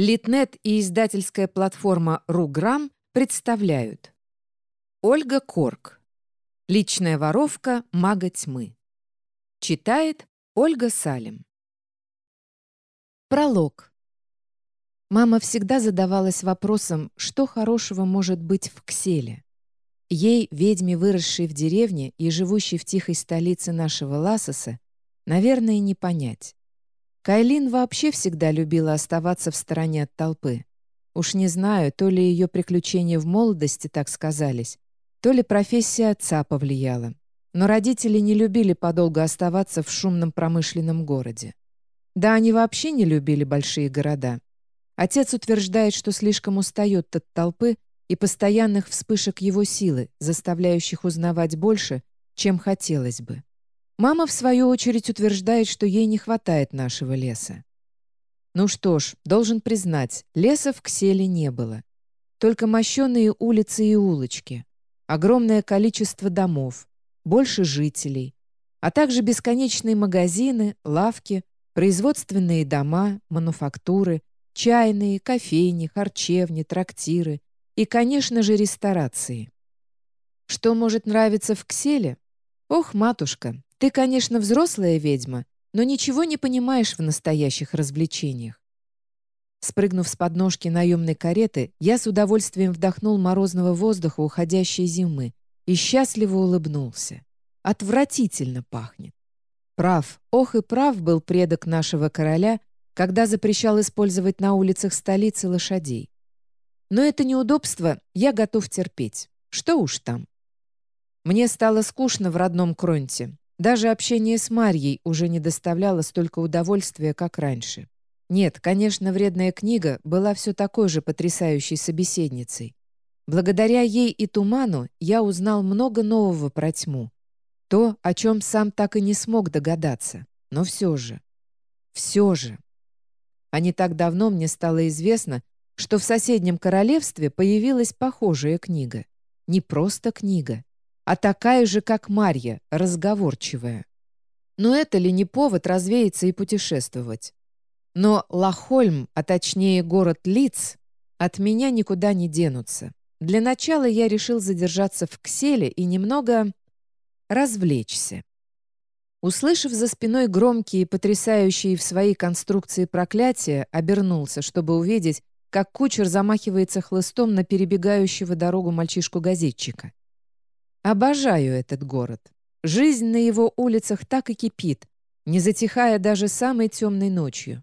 Литнет и издательская платформа «Руграм» представляют. Ольга Корк. Личная воровка мага тьмы Читает Ольга Салим Пролог. Мама всегда задавалась вопросом, что хорошего может быть в Кселе. Ей, ведьме, выросшей в деревне и живущей в тихой столице нашего Ласоса, наверное, не понять. Кайлин вообще всегда любила оставаться в стороне от толпы. Уж не знаю, то ли ее приключения в молодости так сказались, то ли профессия отца повлияла. Но родители не любили подолгу оставаться в шумном промышленном городе. Да, они вообще не любили большие города. Отец утверждает, что слишком устает от толпы и постоянных вспышек его силы, заставляющих узнавать больше, чем хотелось бы. Мама, в свою очередь, утверждает, что ей не хватает нашего леса. Ну что ж, должен признать, леса в Кселе не было. Только мощенные улицы и улочки, огромное количество домов, больше жителей, а также бесконечные магазины, лавки, производственные дома, мануфактуры, чайные, кофейни, харчевни, трактиры и, конечно же, ресторации. Что может нравиться в Кселе? Ох, матушка, ты, конечно, взрослая ведьма, но ничего не понимаешь в настоящих развлечениях. Спрыгнув с подножки наемной кареты, я с удовольствием вдохнул морозного воздуха уходящей зимы и счастливо улыбнулся. Отвратительно пахнет. Прав, ох и прав был предок нашего короля, когда запрещал использовать на улицах столицы лошадей. Но это неудобство я готов терпеть. Что уж там. Мне стало скучно в родном Кронте, даже общение с Марьей уже не доставляло столько удовольствия, как раньше. Нет, конечно, вредная книга была все такой же потрясающей собеседницей. Благодаря ей и Туману я узнал много нового про тьму. То, о чем сам так и не смог догадаться. Но все же. Все же. А не так давно мне стало известно, что в соседнем королевстве появилась похожая книга. Не просто книга а такая же, как Марья, разговорчивая. Но это ли не повод развеяться и путешествовать? Но Лахольм, а точнее город Лиц, от меня никуда не денутся. Для начала я решил задержаться в Кселе и немного развлечься. Услышав за спиной громкие, потрясающие в своей конструкции проклятия, обернулся, чтобы увидеть, как кучер замахивается хлыстом на перебегающего дорогу мальчишку-газетчика. Обожаю этот город. Жизнь на его улицах так и кипит, не затихая даже самой темной ночью.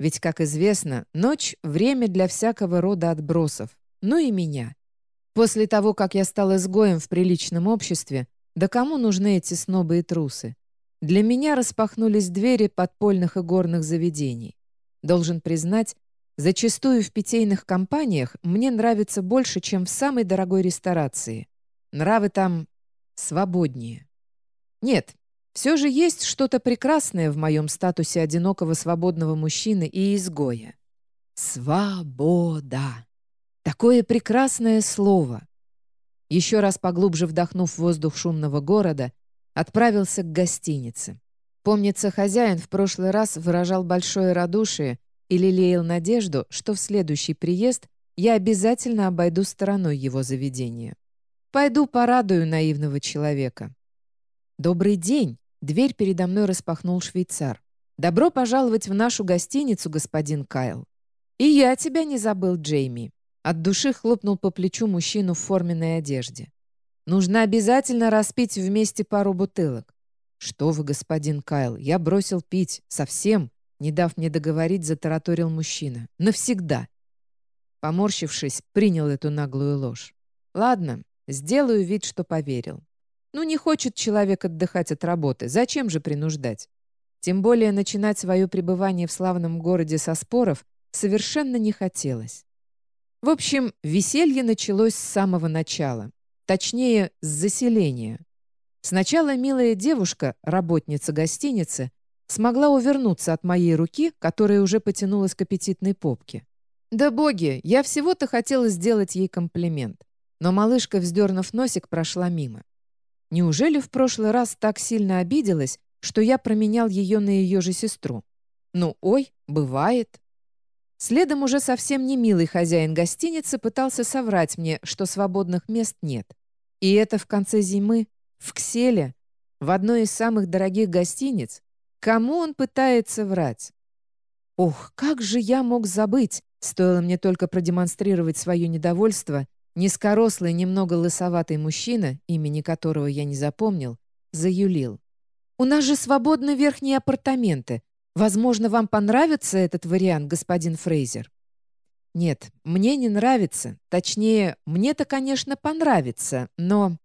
Ведь, как известно, ночь — время для всякого рода отбросов, ну и меня. После того, как я стал изгоем в приличном обществе, да кому нужны эти снобы и трусы? Для меня распахнулись двери подпольных и горных заведений. Должен признать, зачастую в питейных компаниях мне нравится больше, чем в самой дорогой ресторации. Нравы там свободнее. Нет, все же есть что-то прекрасное в моем статусе одинокого свободного мужчины и изгоя. Свобода. Такое прекрасное слово. Еще раз поглубже вдохнув воздух шумного города, отправился к гостинице. Помнится, хозяин в прошлый раз выражал большое радушие и лелеял надежду, что в следующий приезд я обязательно обойду стороной его заведения. Пойду порадую наивного человека. «Добрый день!» — дверь передо мной распахнул швейцар. «Добро пожаловать в нашу гостиницу, господин Кайл». «И я тебя не забыл, Джейми!» От души хлопнул по плечу мужчину в форменной одежде. «Нужно обязательно распить вместе пару бутылок». «Что вы, господин Кайл, я бросил пить. Совсем!» Не дав мне договорить, затараторил мужчина. «Навсегда!» Поморщившись, принял эту наглую ложь. «Ладно, Сделаю вид, что поверил. Ну, не хочет человек отдыхать от работы. Зачем же принуждать? Тем более начинать свое пребывание в славном городе со споров совершенно не хотелось. В общем, веселье началось с самого начала. Точнее, с заселения. Сначала милая девушка, работница гостиницы, смогла увернуться от моей руки, которая уже потянулась к аппетитной попке. Да боги, я всего-то хотела сделать ей комплимент. Но малышка, вздернув носик, прошла мимо. Неужели в прошлый раз так сильно обиделась, что я променял ее на ее же сестру? Ну, ой, бывает. Следом уже совсем не милый хозяин гостиницы пытался соврать мне, что свободных мест нет. И это в конце зимы, в Кселе, в одной из самых дорогих гостиниц. Кому он пытается врать? Ох, как же я мог забыть, стоило мне только продемонстрировать свое недовольство, низкорослый, немного лысоватый мужчина, имени которого я не запомнил, заюлил. «У нас же свободны верхние апартаменты. Возможно, вам понравится этот вариант, господин Фрейзер?» «Нет, мне не нравится. Точнее, мне-то, конечно, понравится, но...»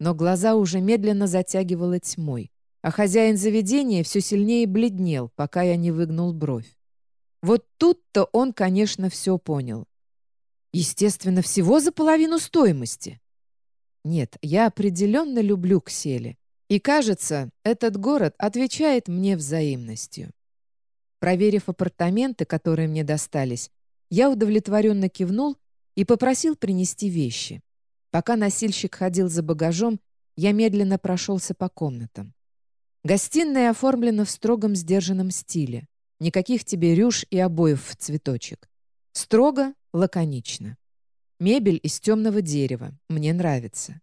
Но глаза уже медленно затягивало тьмой, а хозяин заведения все сильнее бледнел, пока я не выгнул бровь. Вот тут-то он, конечно, все понял. Естественно, всего за половину стоимости. Нет, я определенно люблю Ксели. И кажется, этот город отвечает мне взаимностью. Проверив апартаменты, которые мне достались, я удовлетворенно кивнул и попросил принести вещи. Пока носильщик ходил за багажом, я медленно прошелся по комнатам. Гостиная оформлена в строгом сдержанном стиле. Никаких тебе рюш и обоев в цветочек. Строго, лаконично. Мебель из темного дерева. Мне нравится.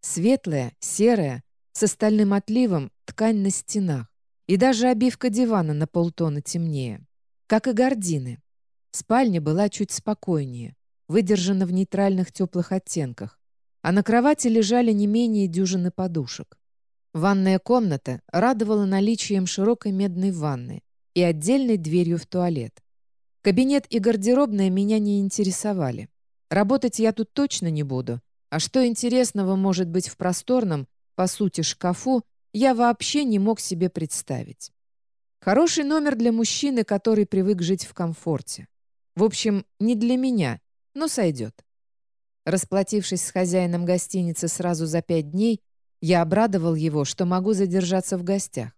Светлая, серая, с остальным отливом ткань на стенах. И даже обивка дивана на полтона темнее. Как и гардины. Спальня была чуть спокойнее, выдержана в нейтральных теплых оттенках, а на кровати лежали не менее дюжины подушек. Ванная комната радовала наличием широкой медной ванны и отдельной дверью в туалет. Кабинет и гардеробная меня не интересовали. Работать я тут точно не буду, а что интересного может быть в просторном, по сути, шкафу, я вообще не мог себе представить. Хороший номер для мужчины, который привык жить в комфорте. В общем, не для меня, но сойдет. Расплатившись с хозяином гостиницы сразу за пять дней, я обрадовал его, что могу задержаться в гостях.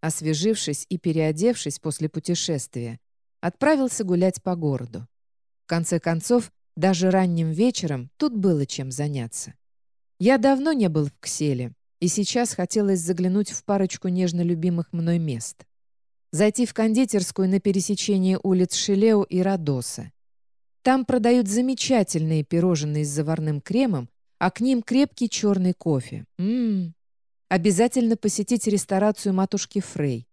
Освежившись и переодевшись после путешествия, отправился гулять по городу. В конце концов, даже ранним вечером тут было чем заняться. Я давно не был в Кселе, и сейчас хотелось заглянуть в парочку нежно любимых мной мест зайти в кондитерскую на пересечении улиц Шилео и Родоса. Там продают замечательные пирожные с заварным кремом, а к ним крепкий черный кофе. Ммм. Обязательно посетить ресторацию матушки Фрей.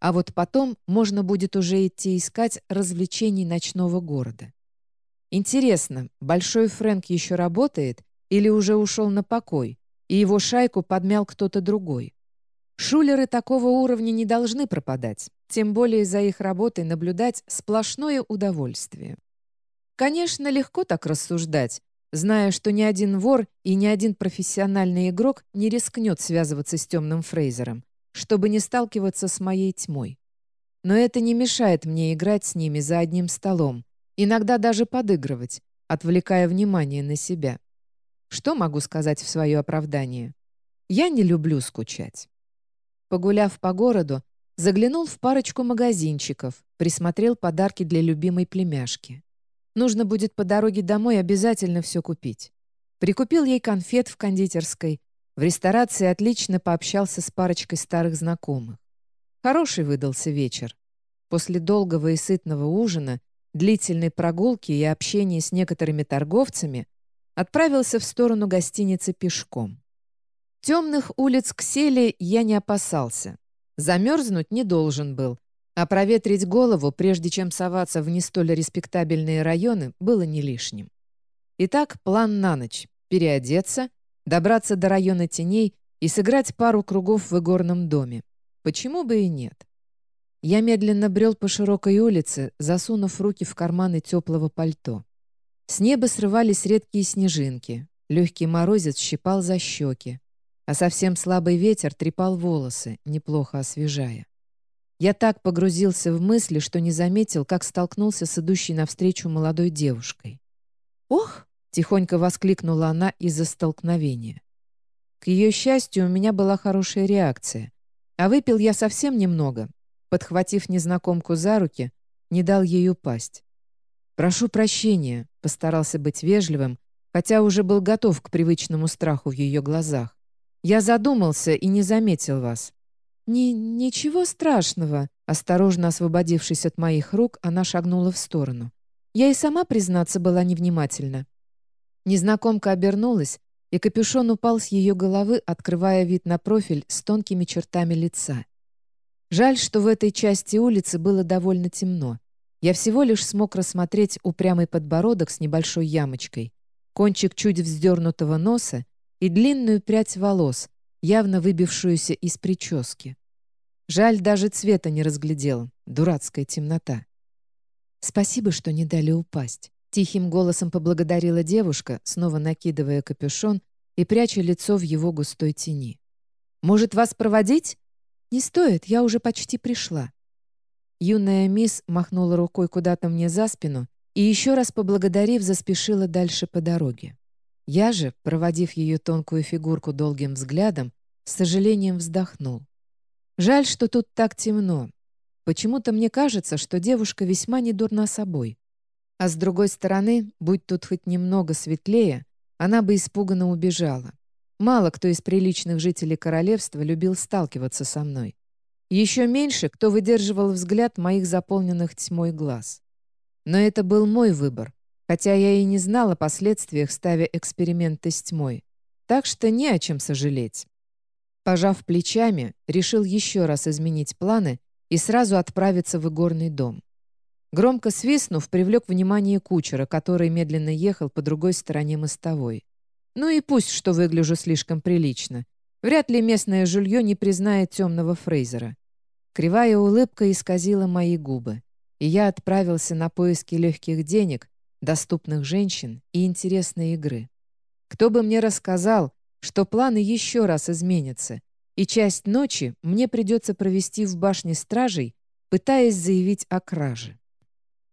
А вот потом можно будет уже идти искать развлечений ночного города. Интересно, Большой Фрэнк еще работает или уже ушел на покой, и его шайку подмял кто-то другой? Шулеры такого уровня не должны пропадать, тем более за их работой наблюдать сплошное удовольствие. Конечно, легко так рассуждать, зная, что ни один вор и ни один профессиональный игрок не рискнет связываться с темным Фрейзером, чтобы не сталкиваться с моей тьмой. Но это не мешает мне играть с ними за одним столом, иногда даже подыгрывать, отвлекая внимание на себя. Что могу сказать в свое оправдание? Я не люблю скучать. Погуляв по городу, заглянул в парочку магазинчиков, присмотрел подарки для любимой племяшки. Нужно будет по дороге домой обязательно все купить. Прикупил ей конфет в кондитерской, в ресторации отлично пообщался с парочкой старых знакомых. Хороший выдался вечер. После долгого и сытного ужина, длительной прогулки и общения с некоторыми торговцами отправился в сторону гостиницы пешком. Темных улиц Ксели я не опасался. Замерзнуть не должен был, а проветрить голову, прежде чем соваться в не столь респектабельные районы, было не лишним. Итак, план на ночь — переодеться, добраться до района теней и сыграть пару кругов в игорном доме. Почему бы и нет? Я медленно брел по широкой улице, засунув руки в карманы теплого пальто. С неба срывались редкие снежинки, легкий морозец щипал за щеки а совсем слабый ветер трепал волосы, неплохо освежая. Я так погрузился в мысли, что не заметил, как столкнулся с идущей навстречу молодой девушкой. «Ох!» — тихонько воскликнула она из-за столкновения. К ее счастью, у меня была хорошая реакция. А выпил я совсем немного. Подхватив незнакомку за руки, не дал ей упасть. «Прошу прощения», — постарался быть вежливым, хотя уже был готов к привычному страху в ее глазах. Я задумался и не заметил вас». «Ни ничего страшного», Осторожно освободившись от моих рук, она шагнула в сторону. Я и сама, признаться, была невнимательна. Незнакомка обернулась, и капюшон упал с ее головы, открывая вид на профиль с тонкими чертами лица. Жаль, что в этой части улицы было довольно темно. Я всего лишь смог рассмотреть упрямый подбородок с небольшой ямочкой, кончик чуть вздернутого носа и длинную прядь волос, явно выбившуюся из прически. Жаль, даже цвета не разглядел. Дурацкая темнота. «Спасибо, что не дали упасть», — тихим голосом поблагодарила девушка, снова накидывая капюшон и пряча лицо в его густой тени. «Может, вас проводить?» «Не стоит, я уже почти пришла». Юная мисс махнула рукой куда-то мне за спину и еще раз поблагодарив, заспешила дальше по дороге. Я же, проводив ее тонкую фигурку долгим взглядом, с сожалением вздохнул. Жаль, что тут так темно. Почему-то мне кажется, что девушка весьма недурна собой. А с другой стороны, будь тут хоть немного светлее, она бы испуганно убежала. Мало кто из приличных жителей королевства любил сталкиваться со мной. Еще меньше кто выдерживал взгляд моих заполненных тьмой глаз. Но это был мой выбор, хотя я и не знала о последствиях, ставя эксперименты с тьмой. Так что не о чем сожалеть. Пожав плечами, решил еще раз изменить планы и сразу отправиться в игорный дом. Громко свистнув, привлек внимание кучера, который медленно ехал по другой стороне мостовой. Ну и пусть, что выгляжу слишком прилично. Вряд ли местное жулье не признает темного Фрейзера. Кривая улыбка исказила мои губы, и я отправился на поиски легких денег, доступных женщин и интересной игры. Кто бы мне рассказал, что планы еще раз изменятся, и часть ночи мне придется провести в башне стражей, пытаясь заявить о краже.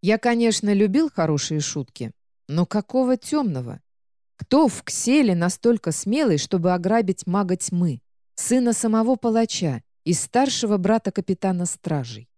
Я, конечно, любил хорошие шутки, но какого темного? Кто в Кселе настолько смелый, чтобы ограбить мага тьмы, сына самого палача и старшего брата капитана стражей?